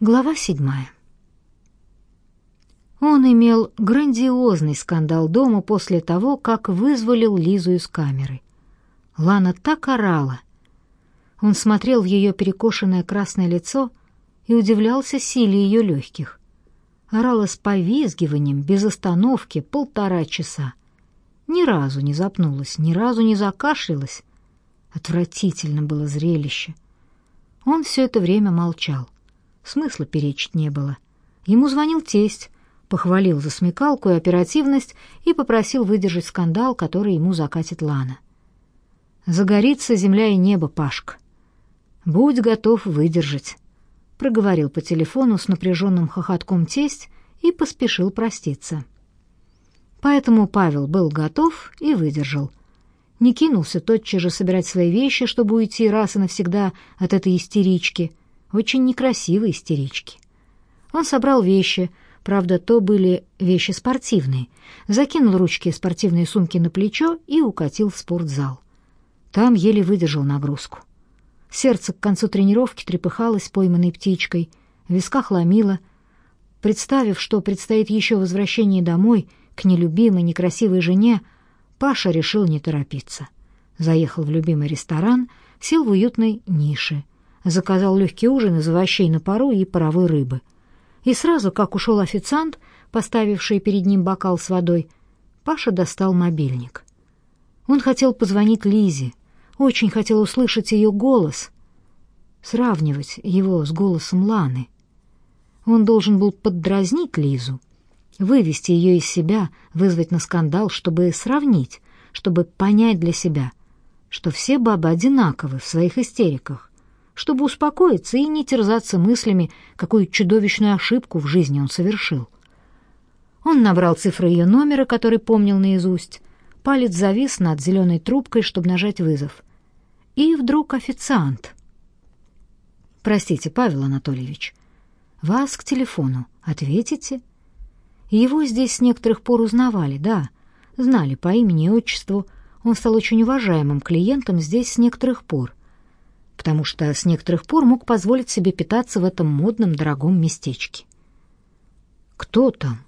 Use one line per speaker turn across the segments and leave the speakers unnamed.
Глава седьмая. Он имел грандиозный скандал дома после того, как вызволил Лизу из камеры. Лана так орала. Он смотрел в ее перекошенное красное лицо и удивлялся силе ее легких. Орала с повизгиванием, без остановки, полтора часа. Ни разу не запнулась, ни разу не закашлялась. Отвратительно было зрелище. Он все это время молчал. Смысла перечить не было. Ему звонил тесть, похвалил за смекалку и оперативность и попросил выдержать скандал, который ему закатит Лана. «Загорится земля и небо, Пашка. Будь готов выдержать», — проговорил по телефону с напряженным хохотком тесть и поспешил проститься. Поэтому Павел был готов и выдержал. Не кинулся тотчас же собирать свои вещи, чтобы уйти раз и навсегда от этой истерички — очень некрасивой истерички. Он собрал вещи, правда, то были вещи спортивные, закинул ручки спортивной сумки на плечо и укатил в спортзал. Там еле выдержал нагрузку. Сердце к концу тренировки трепыхалось пойманной птичкой, в висках ломило. Представив, что предстоит еще возвращение домой к нелюбимой, некрасивой жене, Паша решил не торопиться. Заехал в любимый ресторан, сел в уютной нише — заказал легкий ужин из овощей на пару и паровой рыбы. И сразу, как ушел официант, поставивший перед ним бокал с водой, Паша достал мобильник. Он хотел позвонить Лизе, очень хотел услышать ее голос, сравнивать его с голосом Ланы. Он должен был поддразнить Лизу, вывести ее из себя, вызвать на скандал, чтобы сравнить, чтобы понять для себя, что все бабы одинаковы в своих истериках чтобы успокоиться и не терзаться мыслями, какую чудовищную ошибку в жизни он совершил. Он набрал цифры ее номера, который помнил наизусть. Палец завис над зеленой трубкой, чтобы нажать вызов. И вдруг официант. «Простите, Павел Анатольевич, вас к телефону. Ответите?» Его здесь с некоторых пор узнавали, да, знали по имени и отчеству. Он стал очень уважаемым клиентом здесь с некоторых пор потому что с некоторых пор мог позволить себе питаться в этом модном дорогом местечке. «Кто там?»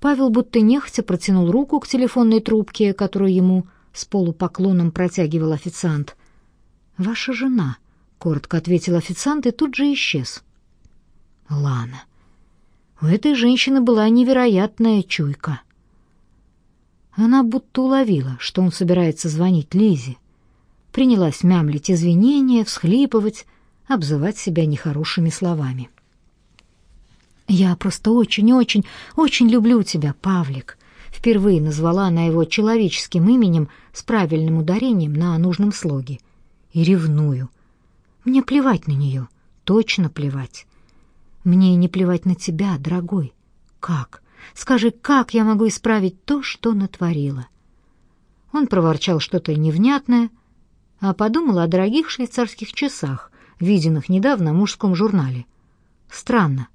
Павел будто нехотя протянул руку к телефонной трубке, которую ему с полупоклоном протягивал официант. «Ваша жена», — коротко ответил официант и тут же исчез. «Лана». У этой женщины была невероятная чуйка. Она будто уловила, что он собирается звонить Лизе принялась мямлить извинения, всхлипывать, обзывать себя нехорошими словами. «Я просто очень-очень, очень люблю тебя, Павлик», впервые назвала она его человеческим именем с правильным ударением на нужном слоге. «И ревную. Мне плевать на нее, точно плевать. Мне не плевать на тебя, дорогой. Как? Скажи, как я могу исправить то, что натворила?» Он проворчал что-то невнятное, а подумала о дорогих швейцарских часах, виденных недавно в мужском журнале. Странно,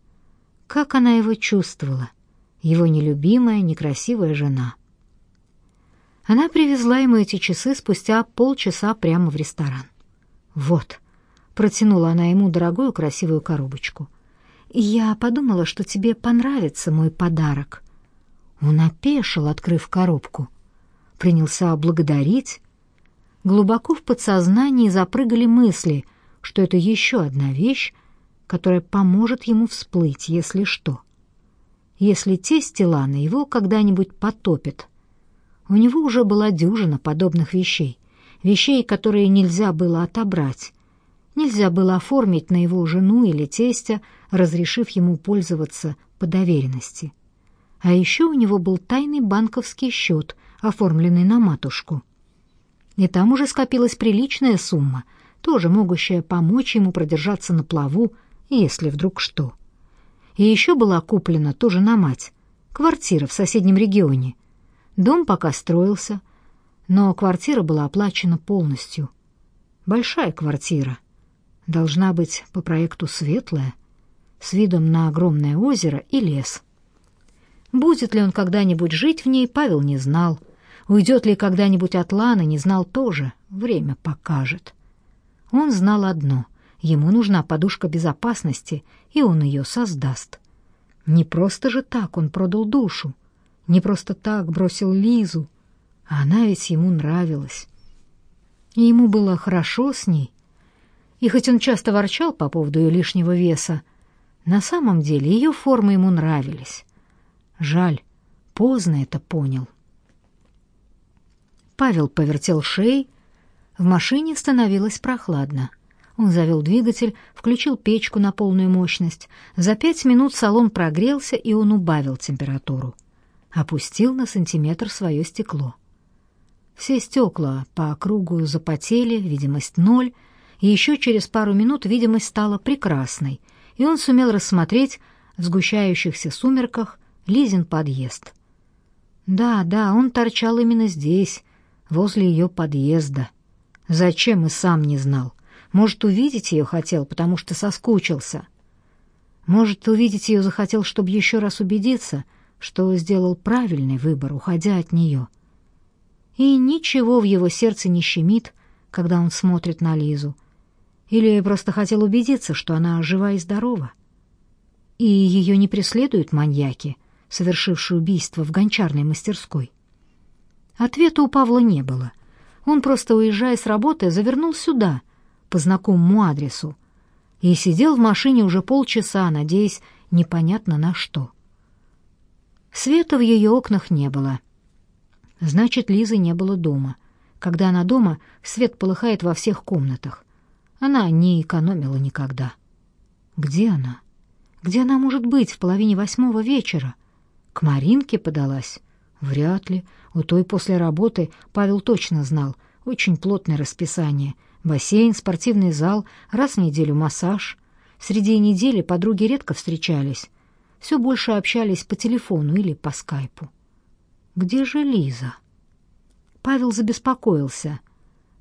как она его чувствовала, его нелюбимая, некрасивая жена. Она привезла ему эти часы спустя полчаса прямо в ресторан. «Вот», — протянула она ему дорогую красивую коробочку. «Я подумала, что тебе понравится мой подарок». Он опешил, открыв коробку. Принялся благодарить, глубоко в подсознании запрыгали мысли, что это еще одна вещь, которая поможет ему всплыть, если что. Если тесть Илана его когда-нибудь потопит. У него уже была дюжина подобных вещей, вещей, которые нельзя было отобрать, нельзя было оформить на его жену или тестя, разрешив ему пользоваться по доверенности. А еще у него был тайный банковский счет, оформленный на матушку — и там уже скопилась приличная сумма, тоже могущая помочь ему продержаться на плаву, если вдруг что. И еще была куплена тоже на мать, квартира в соседнем регионе. Дом пока строился, но квартира была оплачена полностью. Большая квартира. Должна быть по проекту светлая, с видом на огромное озеро и лес. Будет ли он когда-нибудь жить в ней, Павел не знал — Уйдет ли когда-нибудь от Ланы, не знал тоже, время покажет. Он знал одно — ему нужна подушка безопасности, и он ее создаст. Не просто же так он продал душу, не просто так бросил Лизу, а она ведь ему нравилась. И ему было хорошо с ней. И хоть он часто ворчал по поводу ее лишнего веса, на самом деле ее формы ему нравились. Жаль, поздно это понял. Павел повертел шеей. В машине становилось прохладно. Он завел двигатель, включил печку на полную мощность. За пять минут салон прогрелся, и он убавил температуру. Опустил на сантиметр свое стекло. Все стекла по кругу запотели, видимость ноль, и еще через пару минут видимость стала прекрасной, и он сумел рассмотреть в сгущающихся сумерках Лизин подъезд. Да, да, он торчал именно здесь, возле ее подъезда. Зачем и сам не знал. Может, увидеть ее хотел, потому что соскучился. Может, увидеть ее захотел, чтобы еще раз убедиться, что сделал правильный выбор, уходя от нее. И ничего в его сердце не щемит, когда он смотрит на Лизу. Или просто хотел убедиться, что она жива и здорова. И ее не преследуют маньяки, совершившие убийство в гончарной мастерской. Ответа у Павла не было. Он просто, уезжая с работы, завернул сюда, по знакомому адресу, и сидел в машине уже полчаса, надеясь непонятно на что. Света в ее окнах не было. Значит, Лизы не было дома. Когда она дома, свет полыхает во всех комнатах. Она не экономила никогда. Где она? Где она может быть в половине восьмого вечера? К Маринке подалась? Вряд ли. У той после работы Павел точно знал. Очень плотное расписание. Бассейн, спортивный зал, раз в неделю массаж. Среди недели подруги редко встречались. Все больше общались по телефону или по скайпу. Где же Лиза? Павел забеспокоился.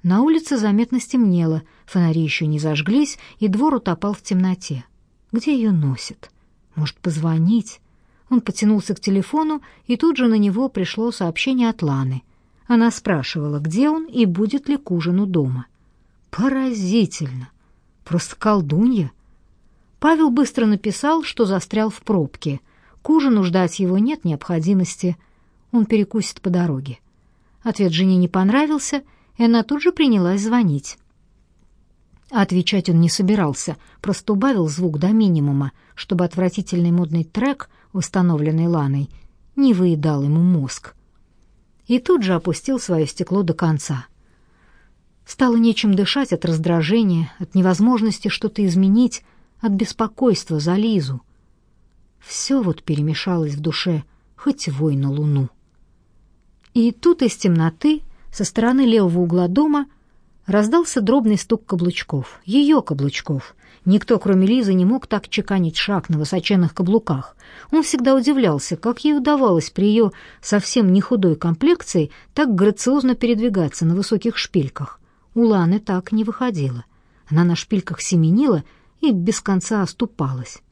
На улице заметно стемнело, фонари еще не зажглись, и двор утопал в темноте. Где ее носит? Может, позвонить? Он потянулся к телефону, и тут же на него пришло сообщение от Ланы. Она спрашивала, где он и будет ли к ужину дома. Поразительно! Просто колдунья! Павел быстро написал, что застрял в пробке. К ужину ждать его нет необходимости. Он перекусит по дороге. Ответ жене не понравился, и она тут же принялась звонить. отвечать он не собирался, просто убавил звук до минимума, чтобы отвратительный модный трек — установленный Ланой, не выедал ему мозг. И тут же опустил свое стекло до конца. Стало нечем дышать от раздражения, от невозможности что-то изменить, от беспокойства за Лизу. Все вот перемешалось в душе, хоть вой на луну. И тут из темноты, со стороны левого угла дома, раздался дробный стук каблучков, ее каблучков, Никто, кроме Лизы, не мог так чеканить шаг на высоченных каблуках. Он всегда удивлялся, как ей удавалось при ее совсем не худой комплекции так грациозно передвигаться на высоких шпильках. У Ланы так не выходило. Она на шпильках семенила и без конца оступалась.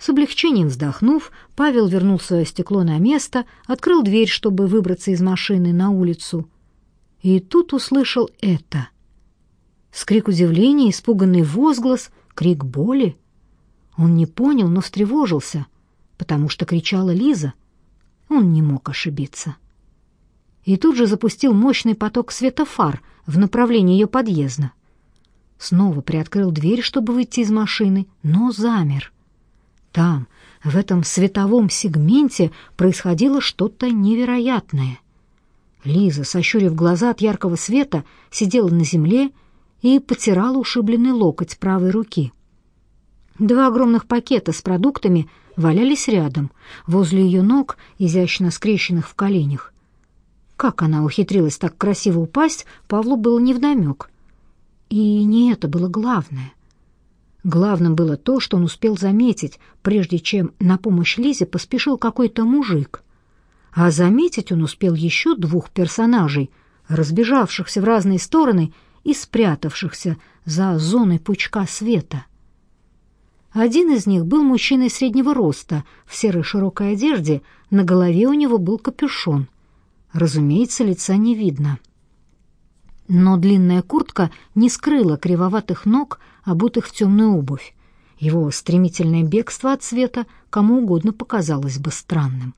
С облегчением вздохнув, Павел вернул свое стекло на место, открыл дверь, чтобы выбраться из машины на улицу. И тут услышал это. Скрик удивления, испуганный возглас — Крик боли? Он не понял, но встревожился, потому что кричала Лиза. Он не мог ошибиться. И тут же запустил мощный поток света фар в направлении ее подъезда. Снова приоткрыл дверь, чтобы выйти из машины, но замер. Там, в этом световом сегменте, происходило что-то невероятное. Лиза, сощурив глаза от яркого света, сидела на земле и потирала ушибленный локоть правой руки. Два огромных пакета с продуктами валялись рядом, возле ее ног, изящно скрещенных в коленях. Как она ухитрилась так красиво упасть, Павлу было невдомек. И не это было главное. Главным было то, что он успел заметить, прежде чем на помощь Лизе поспешил какой-то мужик. А заметить он успел еще двух персонажей, разбежавшихся в разные стороны и спрятавшихся за зоной пучка света. Один из них был мужчиной среднего роста, в серой широкой одежде, на голове у него был капюшон. Разумеется, лица не видно. Но длинная куртка не скрыла кривоватых ног, обутых в темную обувь. Его стремительное бегство от света кому угодно показалось бы странным.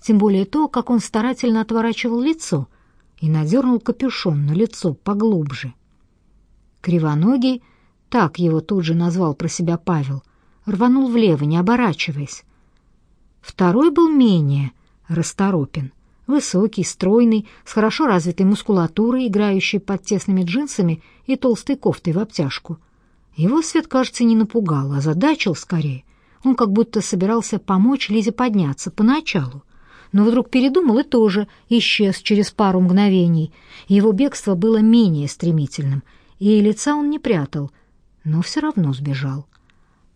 Тем более то, как он старательно отворачивал лицо и надернул капюшон на лицо поглубже. Кривоногий, так его тут же назвал про себя Павел, рванул влево, не оборачиваясь. Второй был менее расторопен. Высокий, стройный, с хорошо развитой мускулатурой, играющей под тесными джинсами и толстой кофтой в обтяжку. Его свет, кажется, не напугал, а задачил скорее. Он как будто собирался помочь Лизе подняться поначалу, но вдруг передумал и тоже исчез через пару мгновений. Его бегство было менее стремительным, и лица он не прятал, но все равно сбежал.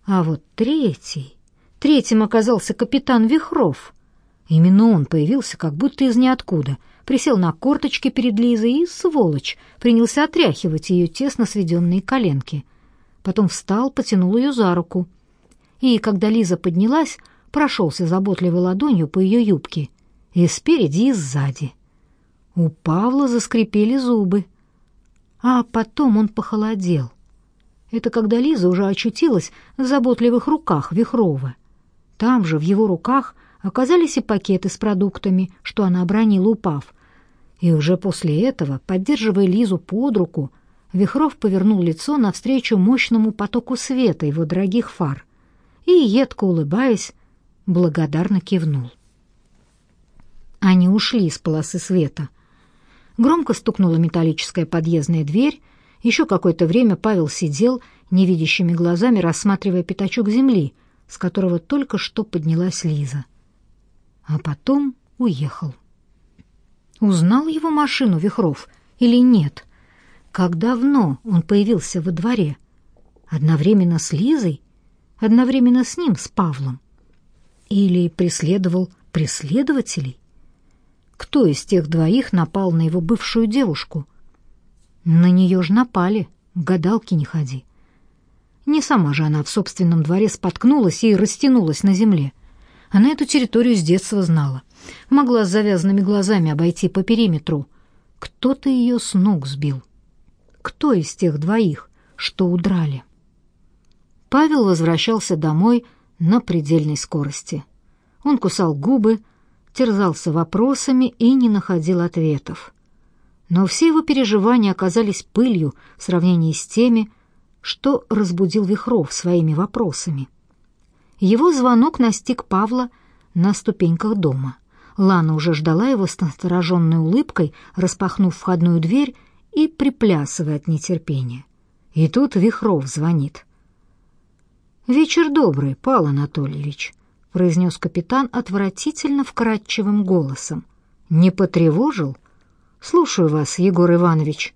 А вот третий... Третьим оказался капитан Вихров — Именно он появился как будто из ниоткуда, присел на корточки перед Лизой и, сволочь, принялся отряхивать ее тесно сведенные коленки. Потом встал, потянул ее за руку. И, когда Лиза поднялась, прошелся заботливой ладонью по ее юбке. И спереди, и сзади. У Павла заскрипели зубы. А потом он похолодел. Это когда Лиза уже очутилась в заботливых руках Вихрова. Там же, в его руках, оказались и пакеты с продуктами, что она обронила, упав. И уже после этого, поддерживая Лизу под руку, Вихров повернул лицо навстречу мощному потоку света его дорогих фар и, едко улыбаясь, благодарно кивнул. Они ушли из полосы света. Громко стукнула металлическая подъездная дверь. Еще какое-то время Павел сидел, невидящими глазами рассматривая пятачок земли, с которого только что поднялась Лиза а потом уехал. Узнал его машину Вихров или нет? Как давно он появился во дворе? Одновременно с Лизой? Одновременно с ним, с Павлом? Или преследовал преследователей? Кто из тех двоих напал на его бывшую девушку? На нее ж напали, гадалки не ходи. Не сама же она в собственном дворе споткнулась и растянулась на земле. Она эту территорию с детства знала. Могла с завязанными глазами обойти по периметру. Кто-то ее с ног сбил. Кто из тех двоих, что удрали? Павел возвращался домой на предельной скорости. Он кусал губы, терзался вопросами и не находил ответов. Но все его переживания оказались пылью в сравнении с теми, что разбудил Вихров своими вопросами. Его звонок настиг Павла на ступеньках дома. Лана уже ждала его с настороженной улыбкой, распахнув входную дверь и приплясывая от нетерпения. И тут Вихров звонит. «Вечер добрый, Павел Анатольевич», — произнес капитан отвратительно вкрадчивым голосом. «Не потревожил?» «Слушаю вас, Егор Иванович».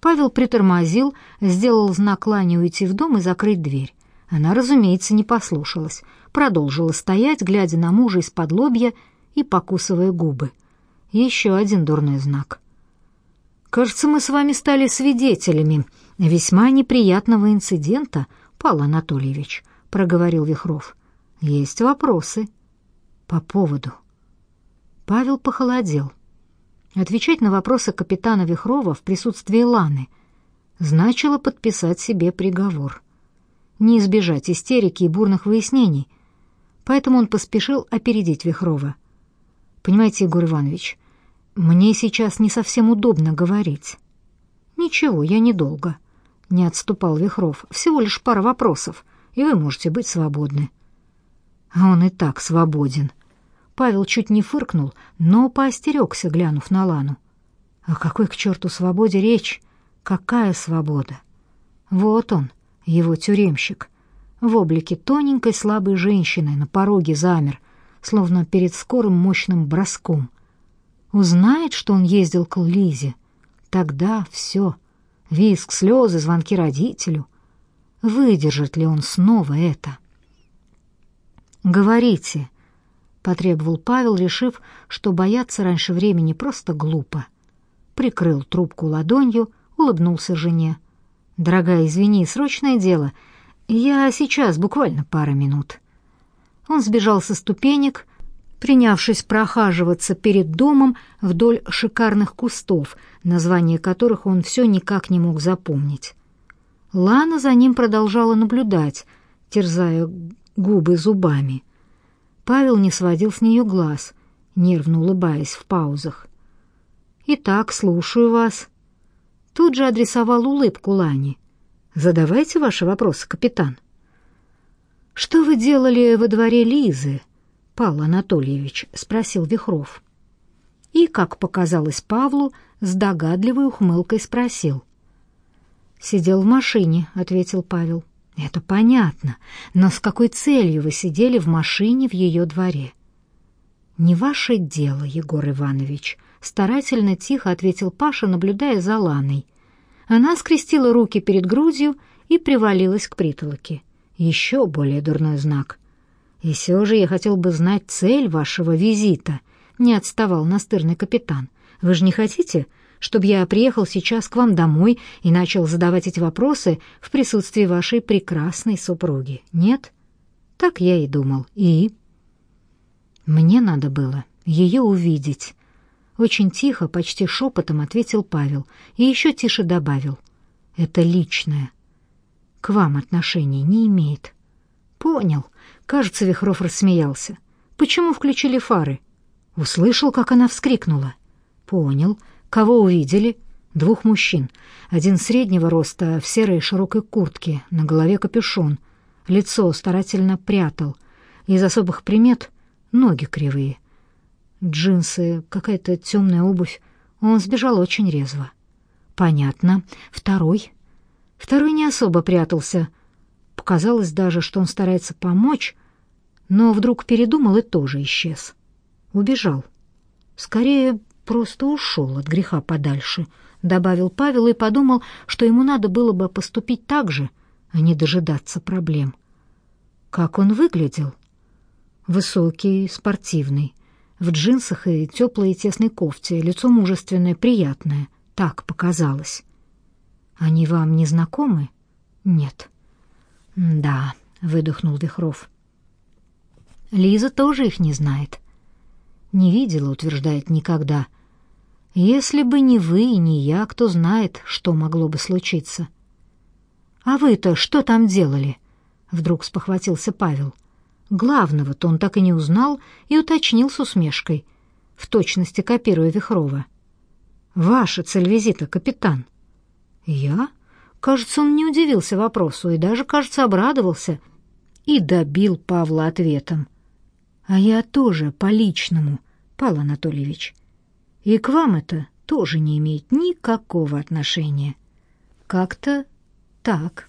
Павел притормозил, сделал знак Лане уйти в дом и закрыть дверь. Она, разумеется, не послушалась, продолжила стоять, глядя на мужа из-под лобья и покусывая губы. Еще один дурной знак. «Кажется, мы с вами стали свидетелями весьма неприятного инцидента, Павел Анатольевич», — проговорил Вихров. «Есть вопросы?» «По поводу». Павел похолодел. Отвечать на вопросы капитана Вихрова в присутствии Ланы значило подписать себе приговор не избежать истерики и бурных выяснений, поэтому он поспешил опередить Вихрова. «Понимаете, Егор Иванович, мне сейчас не совсем удобно говорить». «Ничего, я недолго», — не отступал Вихров. «Всего лишь пара вопросов, и вы можете быть свободны». А он и так свободен. Павел чуть не фыркнул, но поостерегся, глянув на Лану. О какой к черту свободе речь? Какая свобода? Вот он, его тюремщик, в облике тоненькой слабой женщины на пороге замер, словно перед скорым мощным броском. Узнает, что он ездил к Лизе, тогда все. Виск, слезы, звонки родителю. Выдержит ли он снова это? «Говорите», — потребовал Павел, решив, что бояться раньше времени просто глупо. Прикрыл трубку ладонью, улыбнулся жене. «Дорогая, извини, срочное дело. Я сейчас, буквально пара минут». Он сбежал со ступенек, принявшись прохаживаться перед домом вдоль шикарных кустов, название которых он все никак не мог запомнить. Лана за ним продолжала наблюдать, терзая губы зубами. Павел не сводил с нее глаз, нервно улыбаясь в паузах. «Итак, слушаю вас». Тут же адресовал улыбку Лане. «Задавайте ваши вопросы, капитан». «Что вы делали во дворе Лизы?» Павел Анатольевич спросил Вихров. И, как показалось Павлу, с догадливой ухмылкой спросил. «Сидел в машине», — ответил Павел. «Это понятно, но с какой целью вы сидели в машине в ее дворе?» «Не ваше дело, Егор Иванович», — старательно тихо ответил Паша, наблюдая за Ланой. Она скрестила руки перед грудью и привалилась к притолоке. Еще более дурной знак — и все же я хотел бы знать цель вашего визита, не отставал настырный капитан. Вы же не хотите, чтобы я приехал сейчас к вам домой и начал задавать эти вопросы в присутствии вашей прекрасной супруги? Нет? Так я и думал. И мне надо было ее увидеть. Очень тихо, почти шепотом ответил Павел и еще тише добавил: "Это личное. К вам отношения не имеет". Понял. Кажется, Вихров рассмеялся. Почему включили фары? Услышал, как она вскрикнула. Понял. Кого увидели? Двух мужчин. Один среднего роста, в серой широкой куртке, на голове капюшон. Лицо старательно прятал. Из особых примет — ноги кривые. Джинсы, какая-то темная обувь. Он сбежал очень резво. Понятно. Второй? Второй не особо прятался — Показалось даже, что он старается помочь, но вдруг передумал и тоже исчез. Убежал. Скорее, просто ушел от греха подальше, добавил Павел и подумал, что ему надо было бы поступить так же, а не дожидаться проблем. Как он выглядел? Высокий, спортивный, в джинсах и теплой тесной кофте, лицо мужественное, приятное. Так показалось. Они вам не знакомы? Нет. «Да», — выдохнул Вихров. «Лиза тоже их не знает. Не видела, утверждает, никогда. Если бы не вы и не я, кто знает, что могло бы случиться». «А вы-то что там делали?» — вдруг спохватился Павел. Главного-то он так и не узнал и уточнил с усмешкой, в точности копируя Вихрова. «Ваша цель визита, капитан». «Я?» Кажется, он не удивился вопросу и даже, кажется, обрадовался и добил Павла ответом. А я тоже по-личному, Павел Анатольевич. И к вам это тоже не имеет никакого отношения. Как-то так.